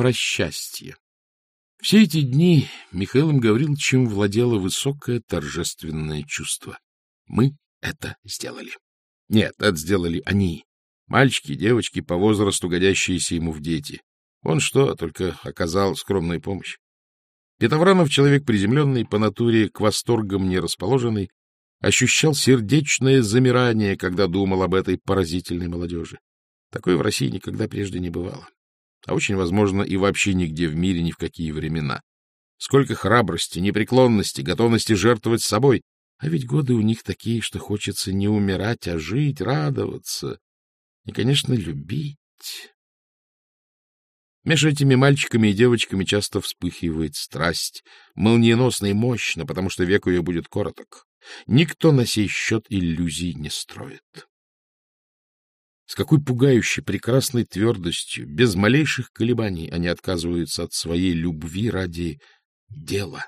про счастье. Все эти дни Михаилом Гавриловичем владело высокое торжественное чувство. Мы это сделали. Нет, это сделали они. Мальчики девочки, по возрасту годящиеся ему в дети. Он что, только оказал скромную помощь. Петовранов, человек приземленный, по натуре к восторгам не расположенный, ощущал сердечное замирание, когда думал об этой поразительной молодежи. Такое в России никогда прежде не бывало а очень возможно и вообще нигде в мире ни в какие времена. Сколько храбрости, непреклонности, готовности жертвовать собой. А ведь годы у них такие, что хочется не умирать, а жить, радоваться и, конечно, любить. Между этими мальчиками и девочками часто вспыхивает страсть, молниеносно и мощно, потому что век ее будет короток. Никто на сей счет иллюзий не строит. С какой пугающей, прекрасной твердостью, без малейших колебаний они отказываются от своей любви ради дела.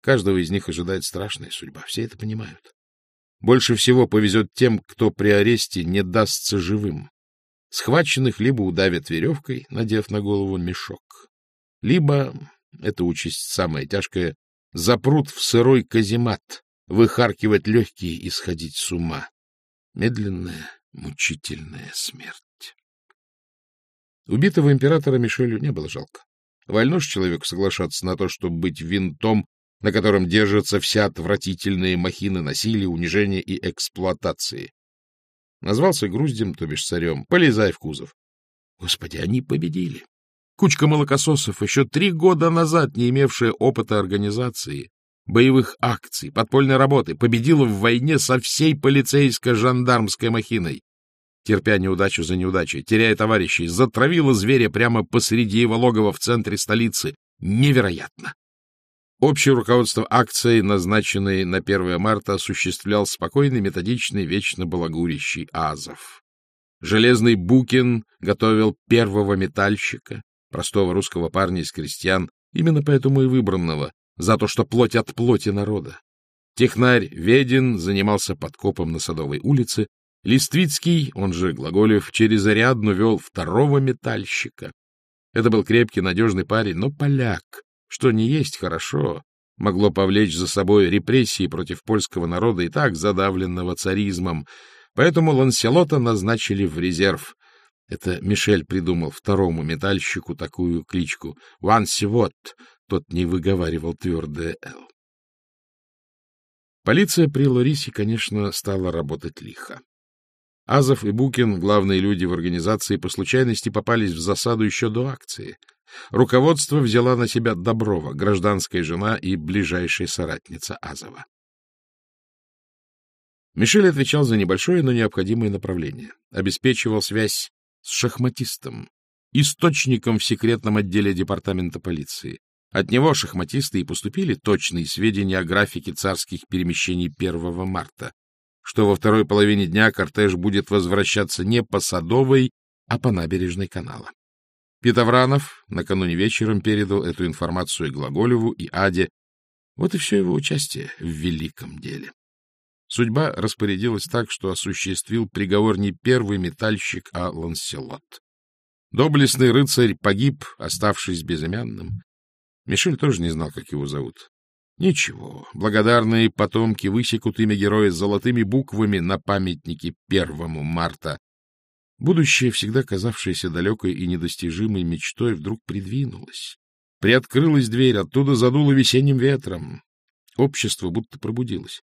Каждого из них ожидает страшная судьба, все это понимают. Больше всего повезет тем, кто при аресте не дастся живым. Схваченных либо удавят веревкой, надев на голову мешок, либо, эта участь самая тяжкая, запрут в сырой каземат, выхаркивать легкие и сходить с ума. Медленная, Мучительная смерть. Убитого императора Мишелю не было жалко. Вольно ж человеку соглашаться на то, чтобы быть винтом, на котором держатся вся отвратительные махины насилия, унижения и эксплуатации. Назвался груздем, то бишь царем. Полезай в кузов. Господи, они победили. Кучка молокососов, еще три года назад не имевшая опыта организации, боевых акций, подпольной работы, победила в войне со всей полицейско-жандармской махиной. Терпя неудачу за неудачей, теряя товарищей, затравила зверя прямо посреди его логова в центре столицы. Невероятно! Общее руководство акцией, назначенной на 1 марта, осуществлял спокойный, методичный, вечно балагурящий Азов. Железный Букин готовил первого метальщика, простого русского парня из крестьян, именно поэтому и выбранного, за то, что плоть от плоти народа. Технарь Ведин занимался подкопом на Садовой улице, Листвицкий, он же Глаголев, через Ариадну вел второго метальщика. Это был крепкий, надежный парень, но поляк, что не есть хорошо, могло повлечь за собой репрессии против польского народа и так задавленного царизмом, поэтому Ланселота назначили в резерв. Это Мишель придумал второму метальщику такую кличку — Вансивот, тот не выговаривал твердое «Л». Полиция при Лорисе, конечно, стала работать лихо. Азов и Букин, главные люди в организации, по случайности попались в засаду еще до акции. Руководство взяла на себя Доброва, гражданская жена и ближайшая соратница Азова. Мишель отвечал за небольшое, но необходимое направление. Обеспечивал связь с шахматистом, источником в секретном отделе департамента полиции. От него шахматисты и поступили точные сведения о графике царских перемещений 1 марта, что во второй половине дня кортеж будет возвращаться не по Садовой, а по набережной канала. Петовранов накануне вечером передал эту информацию Глаголеву и Аде. Вот и все его участие в великом деле. Судьба распорядилась так, что осуществил приговор не первый метальщик, а Ланселот. Доблестный рыцарь погиб, оставшись безымянным. Мишель тоже не знал, как его зовут. Ничего, благодарные потомки высекут имя героя золотыми буквами на памятнике первому марта. Будущее, всегда казавшееся далекой и недостижимой мечтой, вдруг придвинулось. Приоткрылась дверь, оттуда задуло весенним ветром. Общество будто пробудилось.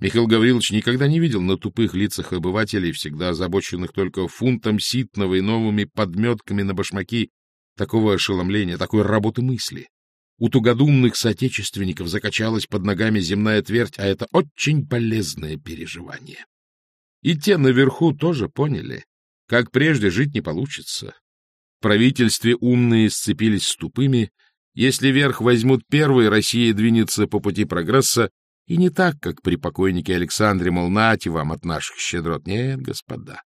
Михаил Гаврилович никогда не видел на тупых лицах обывателей, всегда озабоченных только фунтом ситного и новыми подметками на башмаки, такого ошеломления, такой работы мысли. У тугодумных соотечественников закачалась под ногами земная твердь, а это очень полезное переживание. И те наверху тоже поняли, как прежде жить не получится. В правительстве умные сцепились с тупыми. Если верх возьмут первый, Россия двинется по пути прогресса, и не так, как при покойнике Александре, мол, нате вам от наших щедрот. Нет, господа,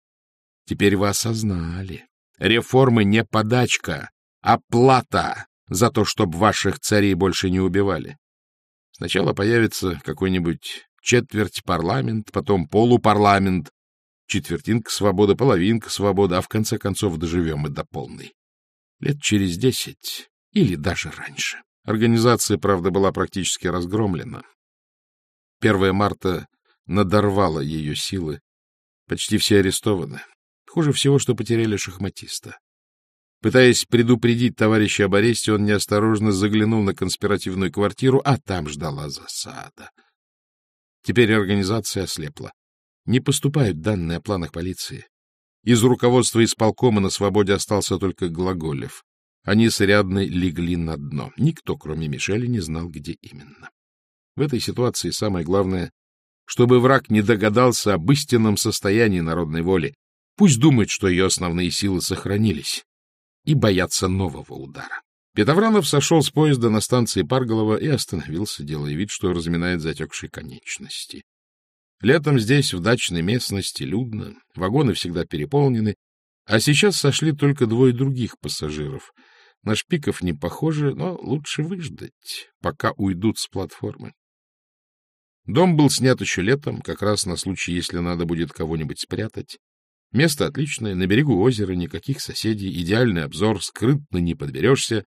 теперь вы осознали. Реформы не подачка, а плата за то, чтобы ваших царей больше не убивали. Сначала появится какой-нибудь четверть парламент, потом полупарламент, четвертинка свободы, половинка свободы, а в конце концов доживем и до полной. Лет через десять или даже раньше. Организация, правда, была практически разгромлена. 1 марта надорвала ее силы. Почти все арестованы. Хуже всего, что потеряли шахматиста. Пытаясь предупредить товарища об аресте, он неосторожно заглянул на конспиративную квартиру, а там ждала засада. Теперь организация ослепла. Не поступают данные о планах полиции. Из руководства исполкома на свободе остался только Глаголев. Они с Рядной легли на дно. Никто, кроме Мишеля, не знал, где именно. В этой ситуации самое главное, чтобы враг не догадался об истинном состоянии народной воли. Пусть думает, что ее основные силы сохранились, и боятся нового удара. Петовранов сошел с поезда на станции Парголова и остановился, делая вид, что разминает затекшие конечности. Летом здесь, в дачной местности, людно, вагоны всегда переполнены, а сейчас сошли только двое других пассажиров. На шпиков не похоже, но лучше выждать, пока уйдут с платформы. Дом был снят еще летом, как раз на случай, если надо будет кого-нибудь спрятать. Место отличное, на берегу озера, никаких соседей, идеальный обзор, скрытно не подберешься.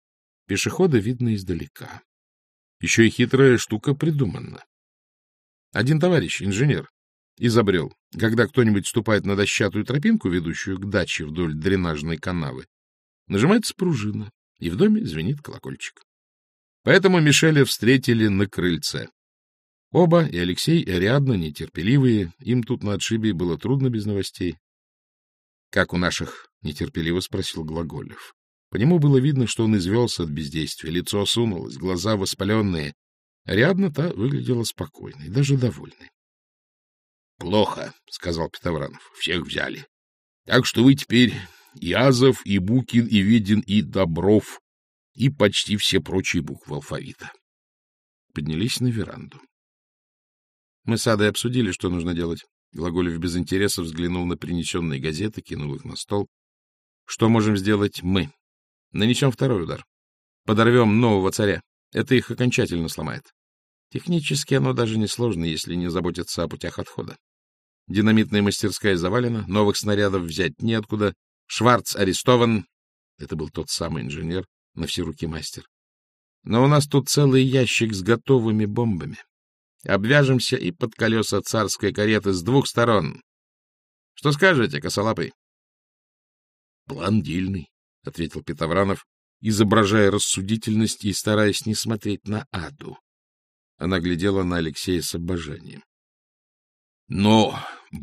Пешехода видно издалека. Еще и хитрая штука придумана. Один товарищ, инженер, изобрел, когда кто-нибудь ступает на дощатую тропинку, ведущую к даче вдоль дренажной канавы, нажимается пружина, и в доме звенит колокольчик. Поэтому Мишеля встретили на крыльце. Оба, и Алексей, и Ариадна, нетерпеливые, им тут на отшибе было трудно без новостей. — Как у наших? — нетерпеливо спросил Глаголев. По нему было видно, что он извелся от бездействия, лицо осунулось, глаза воспаленные. Ариадна-то выглядела спокойной, даже довольной. — Плохо, — сказал Петовранов, — всех взяли. Так что вы теперь и Азов, и Букин, и Ведин, и Добров, и почти все прочие буквы алфавита. Поднялись на веранду. Мы с Адой обсудили, что нужно делать. Глаголев без интереса взглянул на принесенные газеты, кинул их на стол. Что можем сделать мы? Нанесем второй удар. Подорвем нового царя. Это их окончательно сломает. Технически оно даже не сложно, если не заботиться о путях отхода. Динамитная мастерская завалена, новых снарядов взять неоткуда. Шварц арестован. Это был тот самый инженер, на все руки мастер. Но у нас тут целый ящик с готовыми бомбами. Обвяжемся и под колеса царской кареты с двух сторон. Что скажете, косолапый? — План дельный, — ответил Петовранов, изображая рассудительность и стараясь не смотреть на Аду. Она глядела на Алексея с обожанием. — Но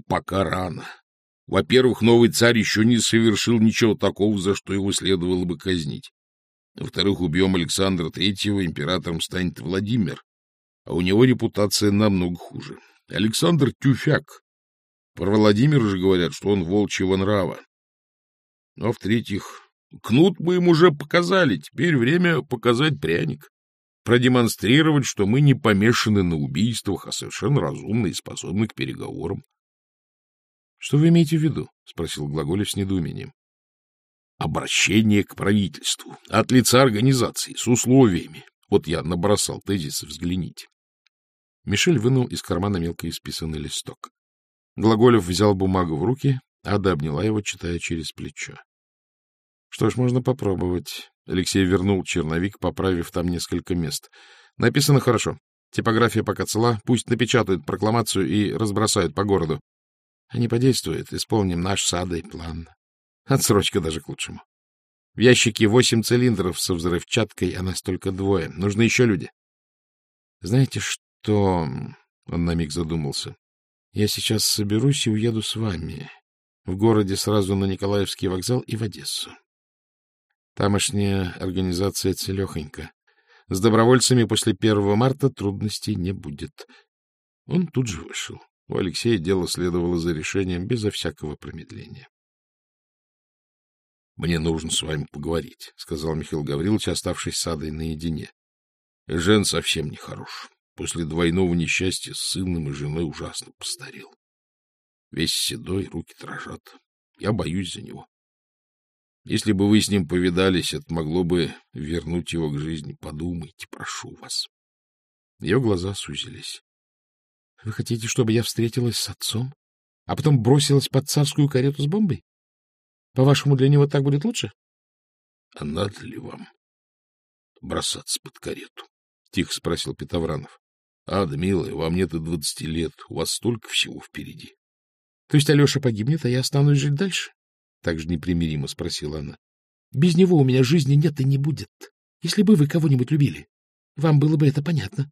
пока рано. Во-первых, новый царь еще не совершил ничего такого, за что его следовало бы казнить. Во-вторых, убьем Александра Третьего, императором станет Владимир, а у него репутация намного хуже. Александр Тюфяк. Про Владимира же говорят, что он волчьего нрава. Ну, а в-третьих, кнут мы им уже показали, теперь время показать пряник. Продемонстрировать, что мы не помешаны на убийствах, а совершенно разумны и способны к переговорам. — Что вы имеете в виду? — спросил Глаголев с недоумением. — Обращение к правительству от лица организации с условиями. Вот я набросал тезисы, взгляните. Мишель вынул из кармана мелко исписанный листок. Глаголев взял бумагу в руки, Ада обняла его, читая через плечо. — Что ж, можно попробовать. Алексей вернул черновик, поправив там несколько мест. — Написано хорошо. Типография пока цела. Пусть напечатают прокламацию и разбросают по городу. Не подействует. Исполним наш садой план. Отсрочка даже к лучшему. В ящике восемь цилиндров со взрывчаткой, а нас только двое. Нужны еще люди. Знаете что? Что... Он на миг задумался. Я сейчас соберусь и уеду с вами. В городе сразу на Николаевский вокзал и в Одессу. Тамошняя организация целехонька. С добровольцами после первого марта трудностей не будет. Он тут же вышел. У Алексея дело следовало за решением безо всякого промедления. — Мне нужно с вами поговорить, — сказал Михаил Гаврилович, оставшись с Адой наедине. — Жен совсем нехорош. После двойного несчастья с сыном и женой ужасно постарел. Весь седой, руки дрожат. Я боюсь за него. Если бы вы с ним повидались, это могло бы вернуть его к жизни. Подумайте, прошу вас. Ее глаза сузились. — Вы хотите, чтобы я встретилась с отцом, а потом бросилась под царскую карету с бомбой? По-вашему, для него так будет лучше? — А надо ли вам бросаться под карету? — тихо спросил Петовранов. — Ада, милая, вам нет и двадцати лет, у вас столько всего впереди. — То есть Алеша погибнет, а я останусь жить дальше? — так же непримиримо спросила она. — Без него у меня жизни нет и не будет. Если бы вы кого-нибудь любили, вам было бы это понятно.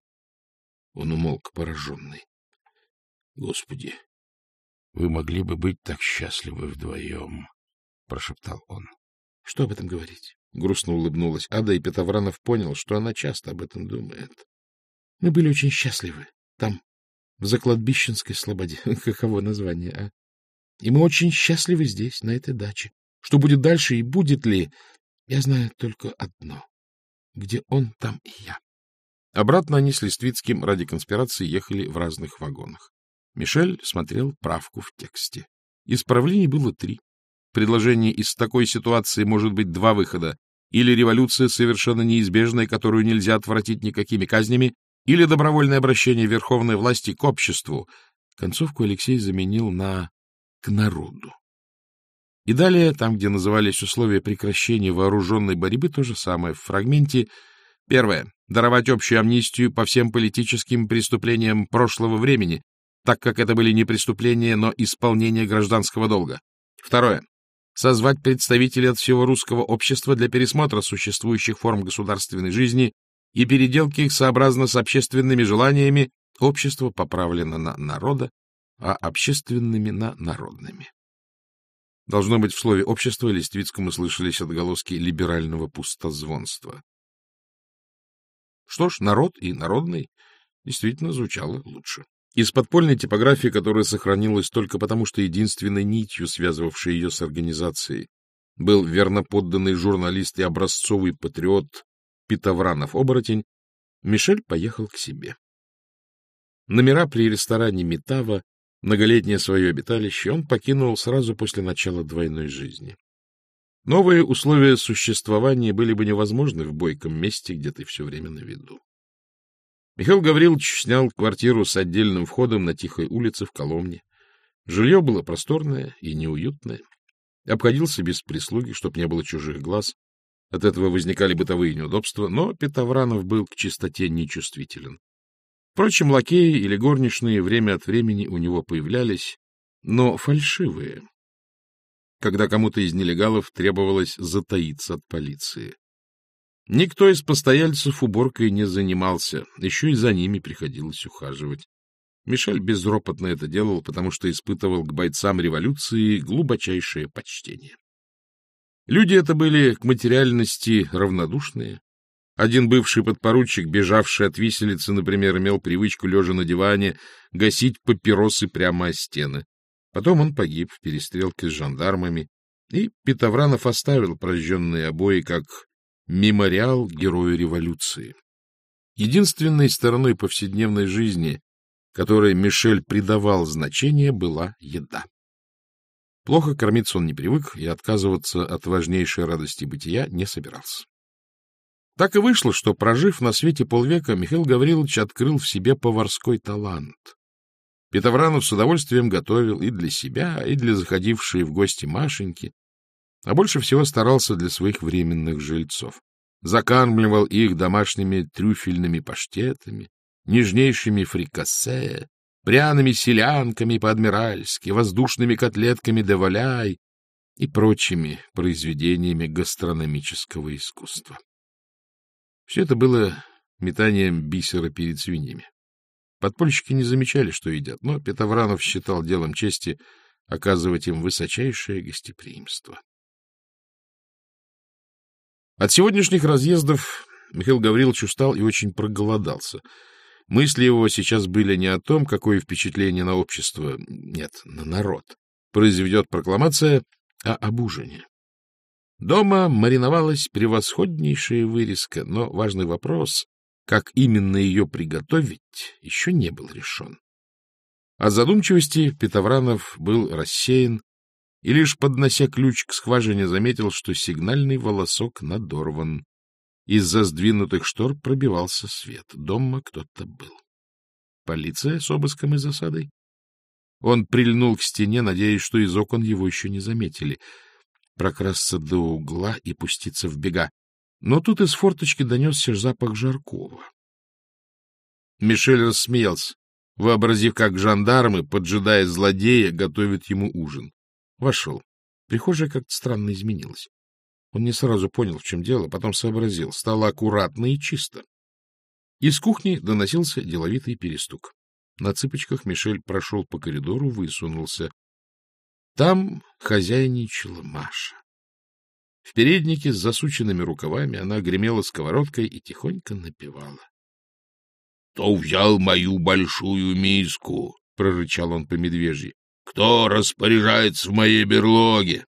Он умолк, пораженный. — Господи, вы могли бы быть так счастливы вдвоем, — прошептал он. — Что об этом говорить? — грустно улыбнулась Ада, и Петовранов понял, что она часто об этом думает. — Мы были очень счастливы. Там, в Закладбищенской слободе. Каково название, а? И мы очень счастливы здесь, на этой даче. Что будет дальше и будет ли, я знаю только одно. Где он, там и я. Обратно они с Листвицким ради конспирации ехали в разных вагонах. Мишель смотрел правку в тексте. Исправлений было три. Предложение из такой ситуации может быть два выхода. Или революция совершенно неизбежная, которую нельзя отвратить никакими казнями, или добровольное обращение верховной власти к обществу. Концовку Алексей заменил на «к народу». И далее, там, где назывались условия прекращения вооруженной борьбы, то же самое. В фрагменте первое. Даровать общую амнистию по всем политическим преступлениям прошлого времени, так как это были не преступления, но исполнение гражданского долга. Второе. Созвать представителей от всего русского общества для пересмотра существующих форм государственной жизни и переделки их сообразно с общественными желаниями, общество поправлено на народа, а общественными на народными. Должно быть, в слове «общество» Листвицкому слышались отголоски либерального пустозвонства. Что ж, народ и народный действительно звучало лучше. Из подпольной типографии, которая сохранилась только потому, что единственной нитью, связывавшей ее с организацией, был верноподданный журналист и образцовый патриот Питовранов-оборотень, Мишель поехал к себе. Номера при ресторане Метава, многолетнее свое обиталище, он покинул сразу после начала двойной жизни. Новые условия существования были бы невозможны в бойком месте, где ты все время на виду. Михаил Гаврилович снял квартиру с отдельным входом на тихой улице в Коломне. Жилье было просторное и неуютное. Обходился без прислуги, чтоб не было чужих глаз. От этого возникали бытовые неудобства, но Петовранов был к чистоте нечувствителен. Впрочем, лакеи или горничные время от времени у него появлялись, но фальшивые, когда кому-то из нелегалов требовалось затаиться от полиции. Никто из постояльцев уборкой не занимался, еще и за ними приходилось ухаживать. Мишель безропотно это делал, потому что испытывал к бойцам революции глубочайшее почтение. Люди это были к материальности равнодушные. Один бывший подпоручик, бежавший от виселицы, например, имел привычку, лежа на диване, гасить папиросы прямо о стены. Потом он погиб в перестрелке с жандармами, и Петовранов оставил прожженные обои как Мемориал герою революции. Единственной стороной повседневной жизни, которой Мишель придавал значение, была еда. Плохо кормиться он не привык и отказываться от важнейшей радости бытия не собирался. Так и вышло, что, прожив на свете полвека, Михаил Гаврилович открыл в себе поварской талант. Петовранов с удовольствием готовил и для себя, и для заходившей в гости Машеньки, а больше всего старался для своих временных жильцов. Закармливал их домашними трюфельными паштетами, нежнейшими фрикассе, пряными селянками по-адмиральски, воздушными котлетками де валяй и прочими произведениями гастрономического искусства. Все это было метанием бисера перед свиньями. Подпольщики не замечали, что едят, но Петовранов считал делом чести оказывать им высочайшее гостеприимство. От сегодняшних разъездов Михаил Гаврилович устал и очень проголодался. Мысли его сейчас были не о том, какое впечатление на общество, нет, на народ, произведет прокламация, а об ужине. Дома мариновалась превосходнейшая вырезка, но важный вопрос, как именно ее приготовить, еще не был решен. От задумчивости Петовранов был рассеян и лишь поднося ключ к скважине заметил, что сигнальный волосок надорван. Из-за сдвинутых штор пробивался свет. Дома кто-то был. Полиция с обыском и засадой? Он прильнул к стене, надеясь, что из окон его еще не заметили. прокрасться до угла и пуститься в бега. Но тут из форточки донесся запах жаркого. Мишель рассмеялся, вообразив, как жандармы, поджидая злодея, готовят ему ужин. Вошел. Прихожая как-то странно изменилась. Он не сразу понял, в чем дело, потом сообразил. Стало аккуратно и чисто. Из кухни доносился деловитый перестук. На цыпочках Мишель прошел по коридору, высунулся. Там хозяйничала Маша. В переднике с засученными рукавами она гремела сковородкой и тихонько напевала. — Кто взял мою большую миску? — прорычал он по медвежьи. — Кто распоряжается в моей берлоге?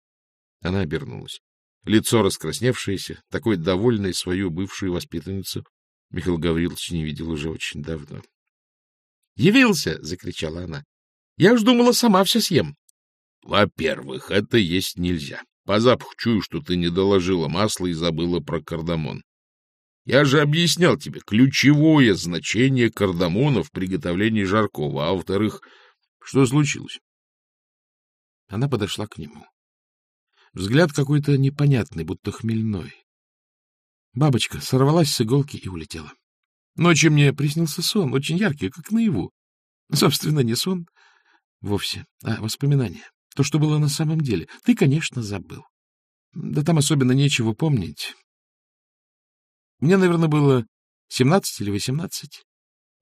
Она обернулась. Лицо раскрасневшееся, такой довольной свою бывшую воспитанницу, Михаил Гаврилович не видел уже очень давно. «Явился!» — закричала она. «Я уж думала, сама все съем». «Во-первых, это есть нельзя. По запаху чую, что ты не доложила масла и забыла про кардамон. Я же объяснял тебе ключевое значение кардамона в приготовлении жаркого, а во-вторых, что случилось?» Она подошла к нему. Взгляд какой-то непонятный, будто хмельной. Бабочка сорвалась с иголки и улетела. Ночью мне приснился сон, очень яркий, как наяву. Собственно, не сон вовсе, а воспоминание. То, что было на самом деле. Ты, конечно, забыл. Да там особенно нечего помнить. Мне, наверное, было семнадцать или восемнадцать.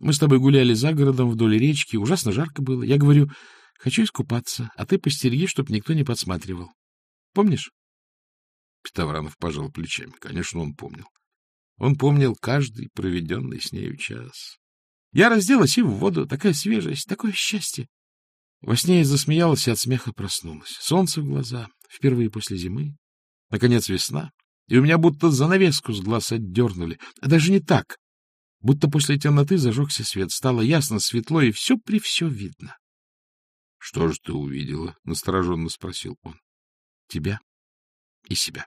Мы с тобой гуляли за городом вдоль речки, ужасно жарко было. Я говорю, хочу искупаться, а ты постереги, чтоб никто не подсматривал. Помнишь? Петовранов пожал плечами. Конечно, он помнил. Он помнил каждый проведенный с нею час. Я разделась и в воду. Такая свежесть, такое счастье. Во сне я засмеялась и от смеха проснулась. Солнце в глаза. Впервые после зимы. Наконец весна. И у меня будто занавеску с глаз отдернули. А даже не так. Будто после темноты зажегся свет. Стало ясно, светло, и все при все видно. — Что же ты увидела? — настороженно спросил он. — Тебя и себя.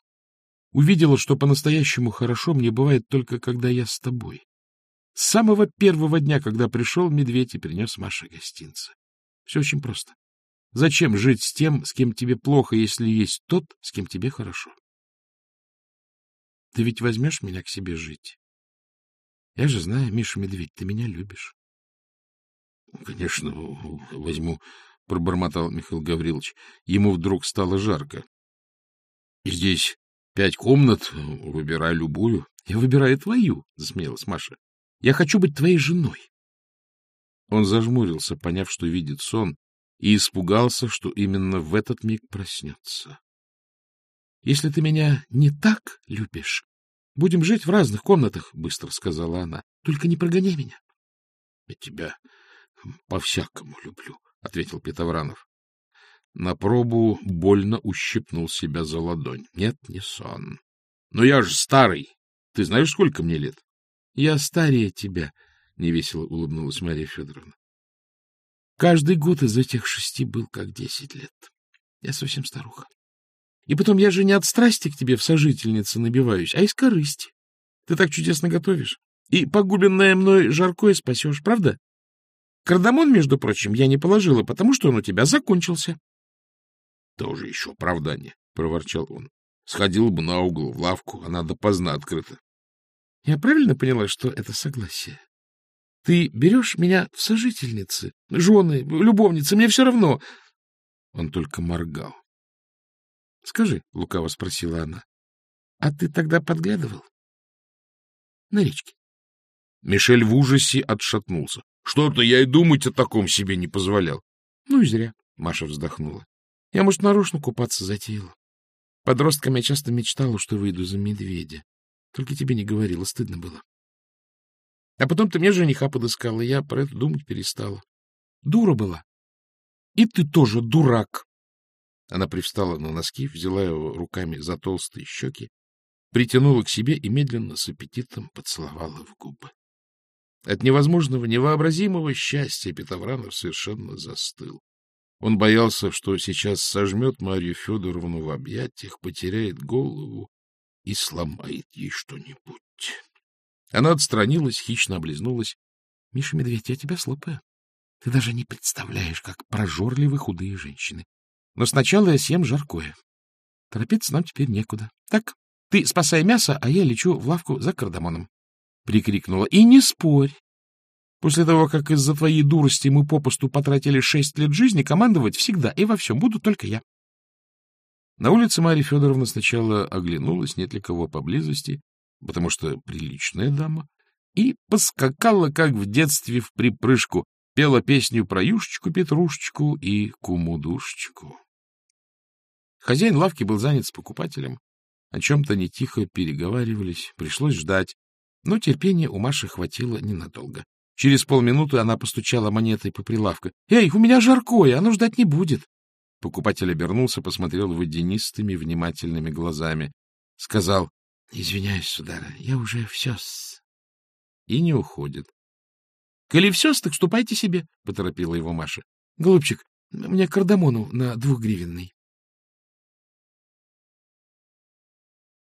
Увидела, что по-настоящему хорошо мне бывает только, когда я с тобой. С самого первого дня, когда пришел медведь и принес Маше гостинцы. Все очень просто. Зачем жить с тем, с кем тебе плохо, если есть тот, с кем тебе хорошо? Ты ведь возьмешь меня к себе жить? Я же знаю, Миша Медведь, ты меня любишь. — Конечно, возьму, — пробормотал Михаил Гаврилович. Ему вдруг стало жарко. — Здесь Пять комнат, выбирай любую. — Я выбираю твою, — засмеялась Маша. — Я хочу быть твоей женой. Он зажмурился, поняв, что видит сон, и испугался, что именно в этот миг проснется. — Если ты меня не так любишь, будем жить в разных комнатах, — быстро сказала она. — Только не прогоняй меня. — Я тебя по-всякому люблю, — ответил Петовранов. На пробу больно ущипнул себя за ладонь. Нет, не сон. Но я же старый. Ты знаешь, сколько мне лет? Я старее тебя, — невесело улыбнулась Мария Федоровна. Каждый год из этих шести был как десять лет. Я совсем старуха. И потом я же не от страсти к тебе в сожительнице набиваюсь, а из корысти. Ты так чудесно готовишь. И погубленное мной жаркое спасешь, правда? Кардамон, между прочим, я не положила, потому что он у тебя закончился. — Тоже еще оправдание, — проворчал он. — Сходил бы на угол, в лавку, она допоздна открыта. — Я правильно поняла, что это согласие? Ты берешь меня в сожительницы, жены, любовницы, мне все равно. Он только моргал. — Скажи, — лукаво спросила она, — а ты тогда подглядывал? — На речке. Мишель в ужасе отшатнулся. — Что-то я и думать о таком себе не позволял. — Ну и зря, — Маша вздохнула. Я, может, нарочно купаться затеяла. Подростком я часто мечтала, что выйду за медведя. Только тебе не говорила, стыдно было. А потом ты мне жениха подыскала, я про это думать перестала. Дура была. И ты тоже дурак. Она привстала на носки, взяла его руками за толстые щеки, притянула к себе и медленно с аппетитом поцеловала в губы. От невозможного, невообразимого счастья Петовранов совершенно застыл. Он боялся, что сейчас сожмет Марию Федоровну в объятиях, потеряет голову и сломает ей что-нибудь. Она отстранилась, хищно облизнулась. — Миша Медведь, я тебя слопаю. Ты даже не представляешь, как прожорливы худые женщины. Но сначала я съем жаркое. Торопиться нам теперь некуда. Так, ты спасай мясо, а я лечу в лавку за кардамоном. Прикрикнула. И не спорь. После того, как из-за твоей дурости мы попусту потратили шесть лет жизни, командовать всегда и во всем буду только я. На улице Марья Федоровна сначала оглянулась, нет ли кого поблизости, потому что приличная дама, и поскакала, как в детстве, в припрыжку, пела песню про Юшечку-Петрушечку и Кумудушечку. Хозяин лавки был занят с покупателем. О чем-то нетихо переговаривались, пришлось ждать, но терпения у Маши хватило ненадолго. Через полминуты она постучала монетой по прилавку. — Эй, у меня жаркое, оно ждать не будет. Покупатель обернулся, посмотрел водянистыми, внимательными глазами. Сказал, — Извиняюсь, сударь, я уже все-с. И не уходит. — Коли все так ступайте себе, — поторопила его Маша. — Голубчик, мне кардамону на двухгривенный.